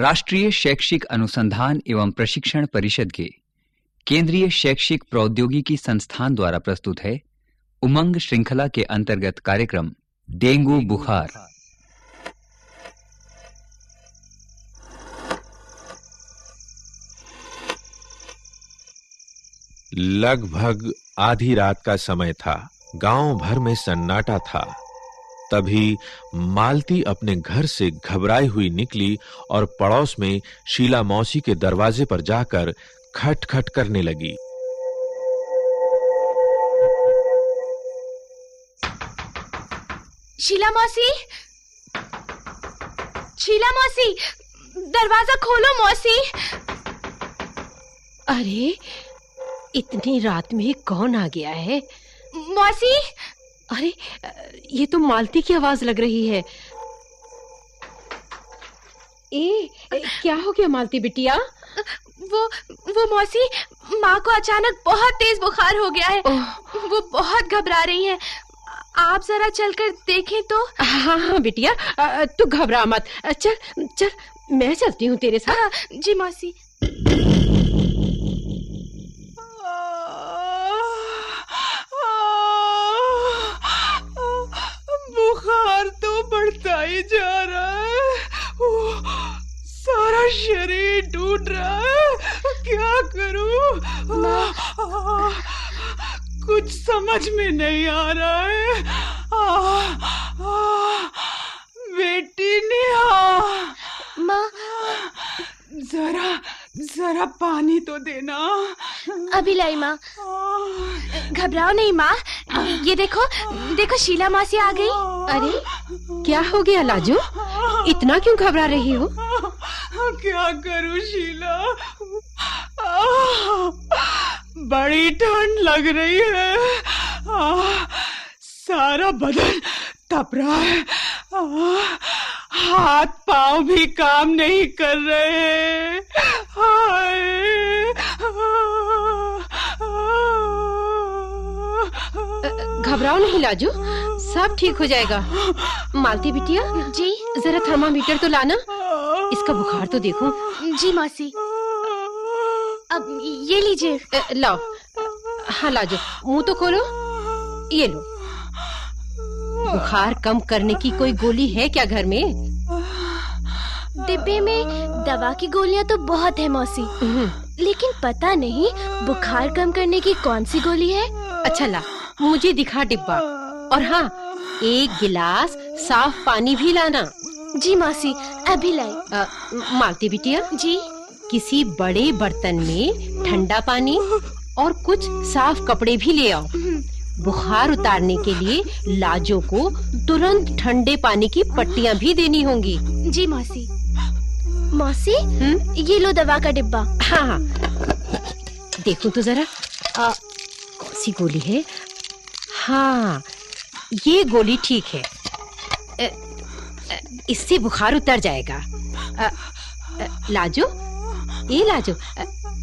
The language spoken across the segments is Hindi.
राष्ट्रीय शैक्षिक अनुसंधान एवं प्रशिक्षण परिषद के केंद्रीय शैक्षिक प्रौद्योगिकी संस्थान द्वारा प्रस्तुत है उमंग श्रृंखला के अंतर्गत कार्यक्रम डेंगू बुखार। लगभग आधी रात का समय था। गाँव भर में सन्नाटा था। तभी मालती अपने घर से घबराई हुई निकली और पड़ोस में शीला मौसी के दरवाजे पर जाकर खटखट करने लगी। शीला मौसी? शीला मौसी, दरवाज़ा खोलो मौसी। अरे, इतनी रात में कौन आ गया है? मौसी? अरे ये तो मालती की आवाज़ लग रही है। ए क्या हो गया मालती बिटिया? वो वो मौसी माँ को अचानक बहुत तेज बुखार हो गया है। वो बहुत घबरा रही हैं। आप जरा चलकर देखें तो। हाँ हाँ बिटिया तू घबरा मत। चल चल मैं चलती हूँ तेरे साथ। हाँ, जी मौसी। बढ़ता ही जा रहा। है सारा शरीर टूट रहा है। क्या करूँ? कुछ समझ में नहीं आ रहा है। आ, आ, बेटी नेहा। माँ। जरा जरा पानी तो देना। अभी लाई माँ। घबराओ नहीं माँ। ये देखो देखो शीला मासी आ गई। अरे क्या हो गया लाजू? इतना क्यों घबरा रही हो? क्या करूँ शीला? बड़ी ठंड लग रही है। आ, सारा बदन तप रहा है। आ, हाथ पाँव भी काम नहीं कर रहे घबराओ नहीं लाजू। सब ठीक हो जाएगा। मालती बिटिया जी जरा थर्मामीटर तो लाना। इसका बुखार तो देखो। जी मौसी। अब ये लीजिए। लाओ। हाँ लाजो मुँह तो खोलो। ये लो। बुखार कम करने की कोई गोली है क्या घर में? डिब्बे में दवा की गोलियाँ तो बहुत है मौसी। लेकिन पता नहीं बुखार कम करने की कौन सी गोली है? अच्छा ला। मुझे दिखा डिब्बा। और हाँ एक गिलास साफ़ पानी भी लाना। जी मासी अभी लाई। मालती बिटिया? जी। किसी बड़े बर्तन में ठंडा पानी और कुछ साफ़ कपड़े भी ले आओ। बुखार उतारने के लिए लाजो को तुरंत ठंडे पानी की पट्टियाँ भी देनी होंगी। जी मासी। मासी मौसी ये लो दवा का डिब्बा। हाँ हाँ। देखो तो जरा। आ, कौन सी गोली है? हाँ ये गोली ठीक है। इससे बुखार उतर जाएगा। लाजो ये लाजो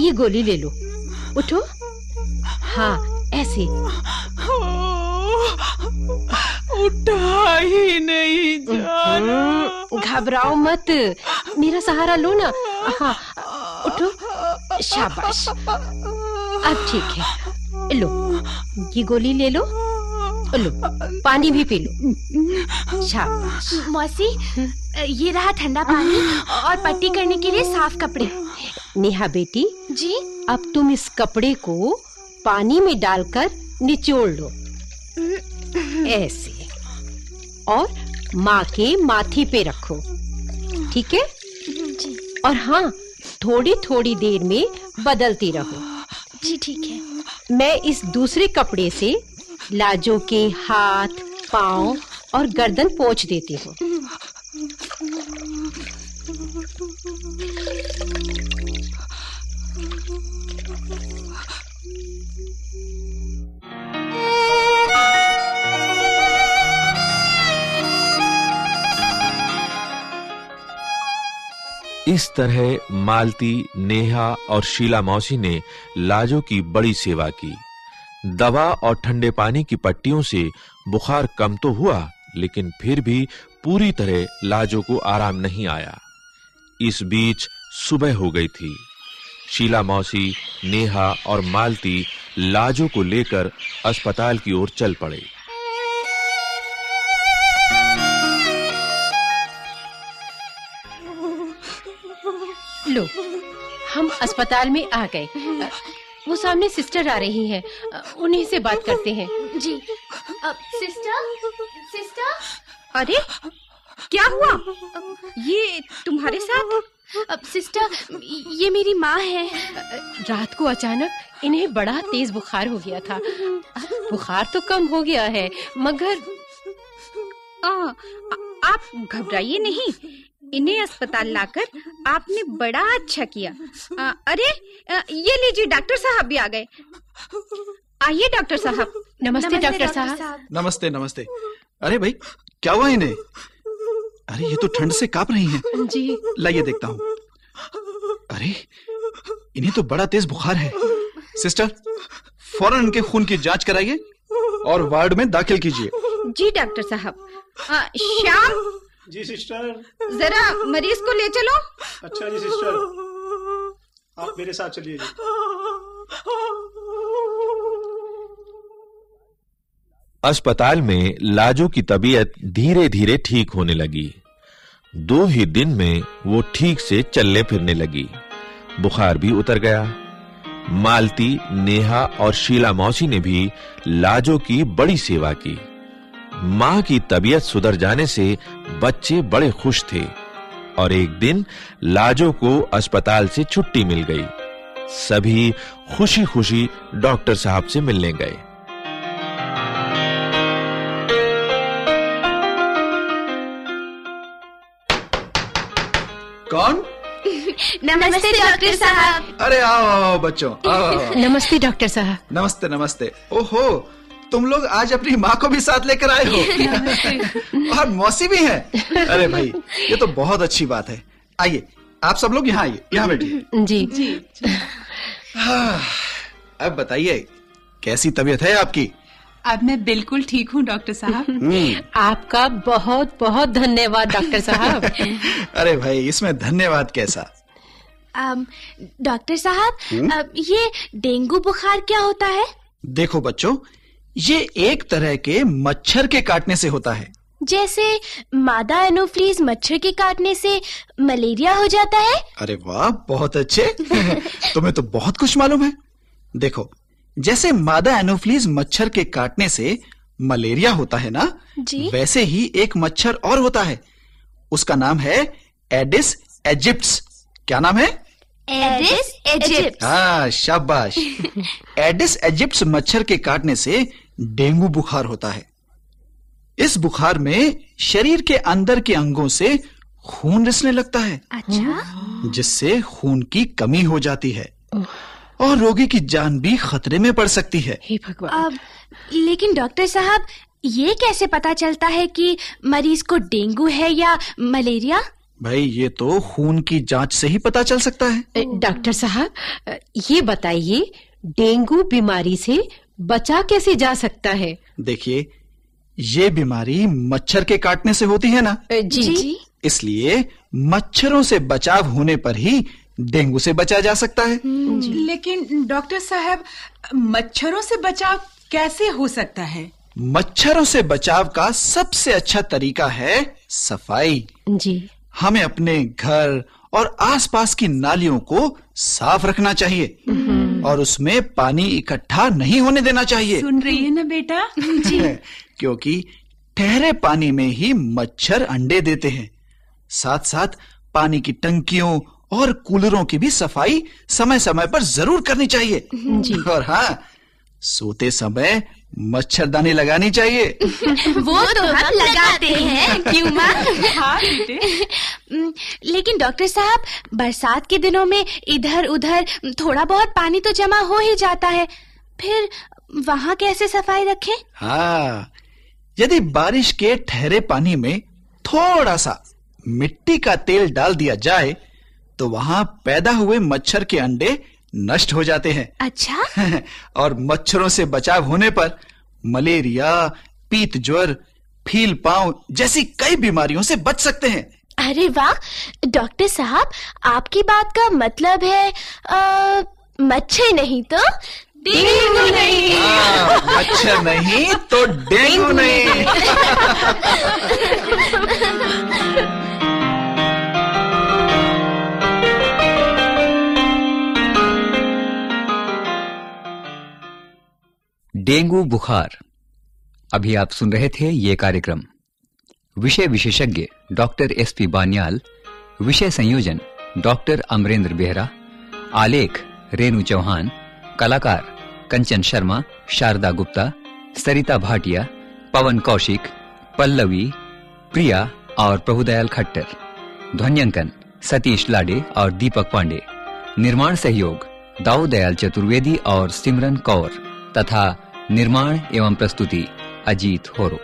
ये गोली ले लो। उठो। हाँ ऐसे। उठा ही नहीं जाना। घबराओ मत। मेरा सहारा लो ना। हाँ उठो। शाबाश। अब ठीक है। लो ये गोली ले लो लो पानी भी पी लो। शाबाश मौसी ये रहा ठंडा पानी और पट्टी करने के लिए साफ़ कपड़े। नेहा बेटी जी? अब तुम इस कपड़े को पानी में डालकर निचोड़ लो। ऐसे। और माँ के माथे पे रखो। ठीक है? जी। और हाँ थोड़ी थोड़ी देर में बदलती रहो। जी ठीक मैं इस दूसरे कपड़े से लाजो के हाथ पाँव और गर्दन पोंछ देती हूँ। इस तरह मालती, नेहा और शीला मौसी ने लाजो की बड़ी सेवा की। दवा और ठंडे पानी की पट्टियों से बुखार कम तो हुआ, लेकिन फिर भी पूरी तरह लाजो को आराम नहीं आया। इस बीच सुबह हो गई थी। शीला मौसी, नेहा और मालती लाजो को लेकर अस्पताल की ओर चल पड़े। लो। हम अस्पताल में आ गए। वो सामने सिस्टर आ रही हैं। उन्हीं से बात करते हैं। जी। अब सिस्टर? सिस्टर? अरे क्या हुआ? ये तुम्हारे साथ? अब सिस्टर ये मेरी माँ है। रात को अचानक इन्हें बड़ा तेज बुखार हो गया था। बुखार तो कम हो गया है मगर आ, आ, आप घबराइए नहीं। इन्हें अस्पताल लाकर आपने बड़ा अच्छा किया। आ, अरे आ, ये लीजिए डॉक्टर साहब भी आ गए। आइए डॉक्टर साहब। नमस्ते डॉक्टर साहब। नमस्ते नमस्ते। अरे भाई क्या हुआ इन्हें? अरे ये तो ठंड से काँप रही हैं। जी। लाइए देखता हूँ। अरे इन्हें तो बड़ा तेज बुखार है। सिस्टर फ़ौरन इनके खून की जाँच कराइए और वार्ड में दाखिल कीजिए। जी डॉक्टर साहब। आ, श्याम जी सिस्टर जरा मरीज़ को ले चलो। अच्छा जी सिस्टर आप मेरे साथ चलिए जी। अस्पताल में लाजो की तबीयत धीरे-धीरे ठीक होने लगी। दो ही दिन में वो ठीक से चलने फिरने लगी। बुखार भी उतर गया। मालती नेहा और शीला मौसी ने भी लाजो की बड़ी सेवा की। माँ की तबीयत सुधर जाने से बच्चे बड़े खुश थे और एक दिन लाजो को अस्पताल से छुट्टी मिल गई। सभी खुशी-खुशी डॉक्टर साहब से मिलने गए। कौन? नमस्ते डॉक्टर साहब। अरे आओ आओ बच्चों आओ, नमस्ते डॉक्टर साहब। नमस्ते नमस्ते। ओहो तुम लोग आज अपनी माँ को भी साथ लेकर आए हो। और मौसी भी है। अरे भाई ये तो बहुत अच्छी बात है। आइए आप सब लोग यहाँ आइए। यहाँ बैठिए। जी। जी, हाँ, अब बताइए कैसी तबीयत है आपकी? अब मैं बिल्कुल ठीक हूँ डॉक्टर साहब। आपका बहुत बहुत धन्यवाद डॉक्टर साहब। अरे भाई इसमें धन्यवाद कैसा? डॉक्टर साहब अब ये डेंगू बुखार क्या होता है? देखो बच्चों ये एक तरह के मच्छर के काटने से होता है। जैसे मादा एनोफ्लीज मच्छर के काटने से मलेरिया हो जाता है। अरे वाह बहुत अच्छे। तुम्हें तो बहुत कुछ मालूम है। देखो जैसे मादा एनोफ्लीज मच्छर के काटने से मलेरिया होता है ना जी। वैसे ही एक मच्छर और होता है। उसका नाम है एडिस एजिप्ट्स। क्या नाम है? एडिस एजिप्ट हाँ शाबाश। एडिस एजिप्ट्स मच्छर के काटने से डेंगू बुखार होता है। इस बुखार में शरीर के अंदर के अंगों से खून रिसने लगता है। अच्छा। जिससे खून की कमी हो जाती है और रोगी की जान भी खतरे में पड़ सकती है। हे भगवान। अब लेकिन डॉक्टर साहब ये कैसे पता चलता है कि मरीज़ को डेंगू है या मलेरिया? भाई ये तो खून की जाँच से ही पता चल सकता है। डॉक्टर साहब ये बताइए डेंगू बीमारी से बचा कैसे जा सकता है? देखिए ये बीमारी मच्छर के काटने से होती है ना? जी, जी। इसलिए मच्छरों से बचाव होने पर ही डेंगू से बचा जा सकता है। लेकिन डॉक्टर साहब मच्छरों से बचाव कैसे हो सकता है? मच्छरों से बचाव का सबसे अच्छा तरीका है सफ़ाई। जी। हमें अपने घर और आसपास की नालियों को साफ़ रखना चाहिए। और उसमें पानी इकट्ठा नहीं होने देना चाहिए। सुन रही है ना बेटा? जी क्योंकि ठहरे पानी में ही मच्छर अंडे देते हैं। साथ साथ पानी की टंकियों और कूलरों की भी सफ़ाई समय समय पर ज़रूर करनी चाहिए। जी। और हाँ सोते समय मच्छरदानी लगानी चाहिए। वो तो हम लगाते हैं क्यों माँ? हाँ लेकिन डॉक्टर साहब बरसात के दिनों में इधर उधर थोड़ा बहुत पानी तो जमा हो ही जाता है। फिर वहाँ कैसे सफ़ाई रखें? हाँ यदि बारिश के ठहरे पानी में थोड़ा सा मिट्टी का तेल डाल दिया जाए तो वहाँ पैदा हुए मच्छर के अंडे नष्ट हो जाते हैं। अच्छा? और मच्छरों से बचाव होने पर मलेरिया पीत ज्वर फील पाँव जैसी कई बीमारियों से बच सकते हैं। अरे वाह! डॉक्टर साहब आपकी बात का मतलब है आ, मच्छर नहीं तो डेंगू नहीं। हाँ, मच्छर नहीं तो डेंगू नहीं। डेंगू बुखार। अभी आप सुन रहे थे ये कार्यक्रम। विषय विशेषज्ञ डॉक्टर एस पी बानियाल, विषय संयोजन डॉक्टर अमरेंद्र बेहरा, आलेख रेणु चौहान, कलाकार कंचन शर्मा, शारदा गुप्ता, सरिता भाटिया, पवन कौशिक, पल्लवी, प्रिया और प्रभुदयाल खट्टर, ध्वन्यांकन सतीश लाडे और दीपक पांडे, निर्माण सहयोग दाऊ दयाल चतुर्वेदी और सिमरन कौर, तथा निर्माण एवं प्रस्तुति अजीत होरो।